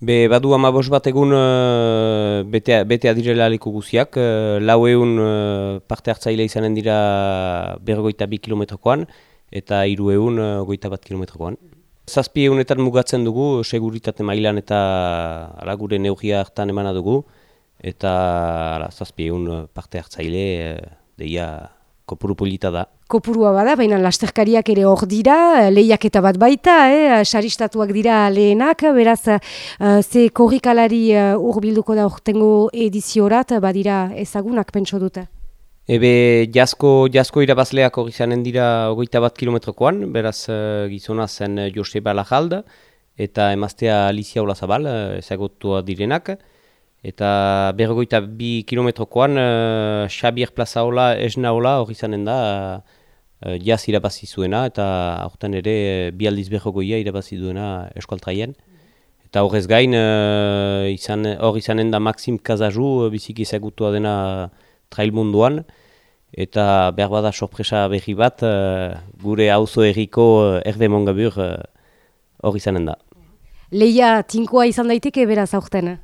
Be, badu ama bat egun uh, betea, betea direla leku guziak, uh, lau egun uh, parte hartzaile izanen dira bergoita bi kilometrokoan, eta hiru egun uh, goita bat kilometrokoan. Zazpi egunetan mugatzen dugu, seguritate mailan eta ala, gure neugia hartan emana dugu, eta ala, zazpi egun parte hartzaile uh, deia kopuru polita da. Kopurua bada, baina lasterkariak ere hor dira, lehiak eta bat baita, eh? saristatuak dira lehenak, beraz, uh, ze korrikalari uh, urbilduko da ortengo ediziorat, badira ezagunak pentso dute. Ebe, jasko, jasko irabazleak hori zanen dira ogoita bat kilometrokoan, beraz uh, gizona zen Joseba Lajalda, eta emaztea Alicia Olazabal, uh, ezagutua direnak, Eta berrogoita bi kilometrokoan, uh, Xabier Plaza hola, hori zanen da, uh, jaz irabazi zuena, eta aurten ere uh, bi aldiz berrogoia irabazi duena eskualtraien. Eta horrez gain, uh, izan, hor izanen da Maxim Kazaju, uh, biziki ezagutua dena trail munduan, eta behar bada sorpresa berri bat, uh, gure auzo erriko uh, erde mongabur hor uh, izanen da. Leia tinkoa izan daiteke beraz aurten?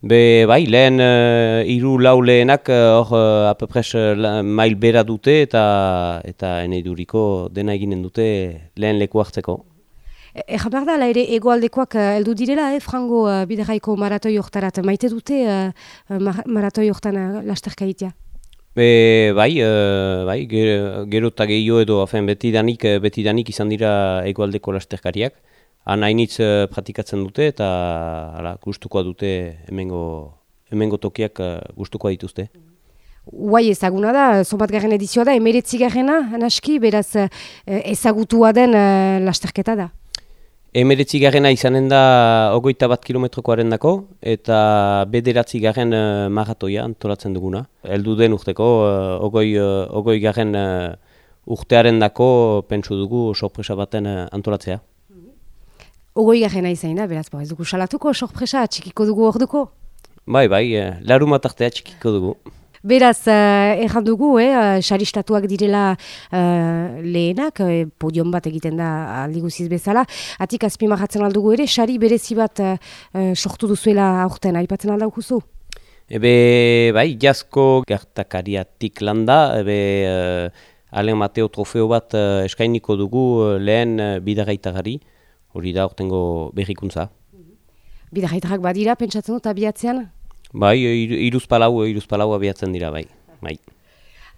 Be, bai, lehen uh, iru lau lehenak uh, hor uh, apepres uh, mail bera dute eta eta eneduriko dena eginen dute lehen leku hartzeko. Egan behar da, ere egoaldekoak heldu direla, eh, frango uh, bideraiko maratoi hortarat, maite dute uh, maratoi hortan uh, lasterkaitia? Be, bai, uh, bai, gero eta gehiago edo, afen, beti danik, beti danik izan dira egoaldeko lasterkariak han hainitz uh, pratikatzen dute eta ala, gustukoa dute hemengo, hemengo tokiak uh, gustukoa dituzte. Uai ezaguna da, zonbat garen edizioa da, emeretzi garena, anaski, beraz uh, ezagutua den lasterketa da. Emeretzi garena izanen da ogoita bat kilometrokoaren dako, eta bederatzi garen uh, maratoia antolatzen duguna. Eldu den urteko, uh, ogoi, uh, ogoi garen uh, urtearen dako pentsu dugu sorpresa baten uh, antolatzea. Ogoi garen aizain da, beraz, ez dugu salatuko, sorpresa, txikiko dugu orduko? Bai, bai, eh, laruma tartea txikiko dugu. Beraz, uh, erran dugu, eh, saristatuak direla uh, lehenak, eh, podion bat egiten da aldi guziz bezala. Atik azpimarratzen aldugu ere, sari berezi bat uh, sortu duzuela aurten, aipatzen aldaukuzu? Ebe, bai, jasko gertakariatik landa, ebe, uh, Alen Mateo trofeo bat uh, eskainiko dugu lehen uh, bidarraitagari hori da ortengo berrikuntza. Bidarraitarrak badira, pentsatzen dut, abiatzean? Bai, iruz palau, iruz palau abiatzen dira, bai. bai.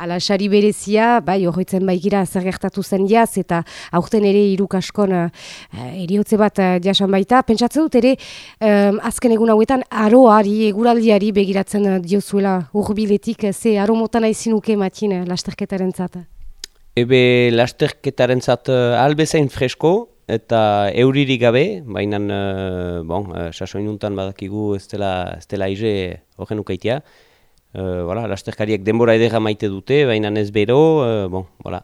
Ala, sari berezia, bai, horretzen baigira zer gertatu zen jaz, eta aurten ere iruk askon uh, eriotze bat uh, jasan baita. Pentsatzen dut ere, um, azken egun hauetan, aroari, eguraldiari begiratzen uh, diozuela urbiletik, ze aro motan aizinuke matin uh, lasterketaren zata? Ebe lasterketaren zat uh, albezain fresko, eta euririk gabe, baina uh, bon, uh, sasoinuntan badakigu ez dela, ez dela ize horren ukaitea. Uh, voilà, lasterkariak denbora edera maite dute, baina ez bero, uh, bon, voilà.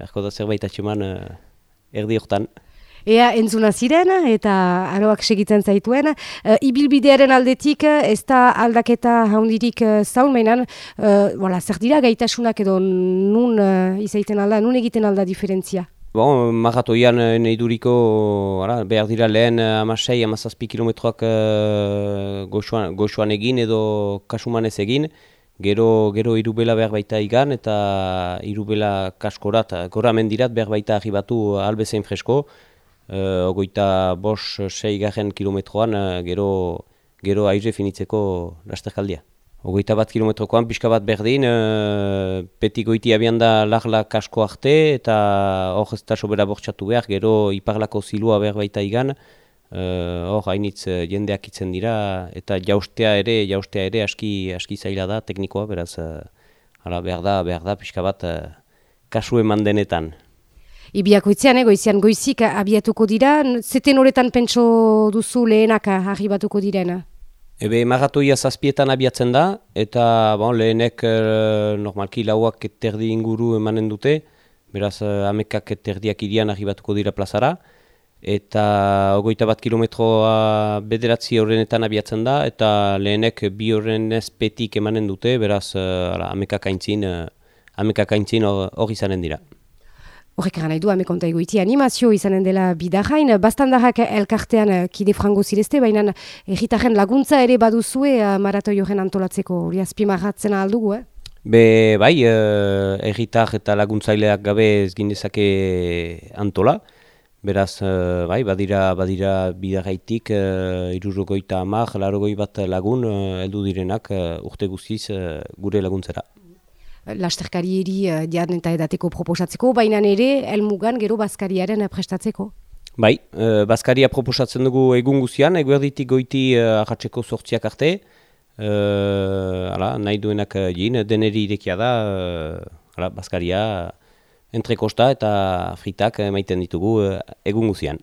Berko da zerbait atxeman erdi hortan. Ea entzuna ziren eta aroak segitzen zaituen. Uh, ibilbidearen aldetik ez da aldaketa haundirik uh, zaun, uh, voilà, zer dira gaitasunak edo nun uh, izaiten alda, nun egiten alda diferentzia? Bon, maratoian eh, nahi duriko, ara, behar dira lehen eh, amasei, amazazpi kilometroak uh, goxuan, goxuan egin edo kasuman ez egin. Gero, gero irubela behar baita igan eta irubela kaskorat, gora mendirat behar baita arribatu albezein fresko. Uh, ogoita bos, sei garen kilometroan, gero, gero aire finitzeko lasterkaldia. Ogoita bat kilometrokoan, pixka bat berdin, uh, peti goiti abian da lagla kasko arte, eta hor ez da sobera bortxatu behar, gero iparlako zilua behar baita igan, uh, hor hainitz uh, jendeak itzen dira, eta jaustea ere, jaustea ere aski, aski zaila da teknikoa, beraz, uh, ala, behar da, behar da, pixka bat uh, kasu eman denetan. Ibiako itzean, egoizian goizik abiatuko dira, zeten horretan pentso duzu lehenak arribatuko direna? Ebe maratoia zazpietan abiatzen da, eta bon, lehenek e, normalki lauak eterdi inguru emanen dute, beraz e, amekak eterdiak irian arribatuko dira plazara, eta ogoita bat kilometroa bederatzi horrenetan abiatzen da, eta lehenek bi horren ezpetik emanen dute, beraz e, ala, amekak aintzin, e, amekak aintzin hori zanen dira. Horrek nahi du, amekonta egoiti animazio izanen dela bidajain, bastandarrak elkartean kide frango zirezte, baina egitaren laguntza ere baduzue maratoi horren antolatzeko, hori azpimarratzen aldugu, eh? Be, bai, egitar eta laguntzaileak gabe ez ginezake antola, Beraz, bai, badira, badira bidagaitik, uh, irurogoita amak, larogoi bat lagun, heldu direnak urte guztiz gure laguntzera. Lasterkari eri uh, dian eta edateko proposatzeko, baina ere, elmugan gero Baskariaren prestatzeko? Bai, uh, Baskaria proposatzen dugu egun guztian, eguerditik goiti uh, ahatzeko sortziak arte, uh, ala, nahi duenak jin, deneri irekia da, uh, Baskaria, entrekosta eta fritak emaiten ditugu eh, egun guzian.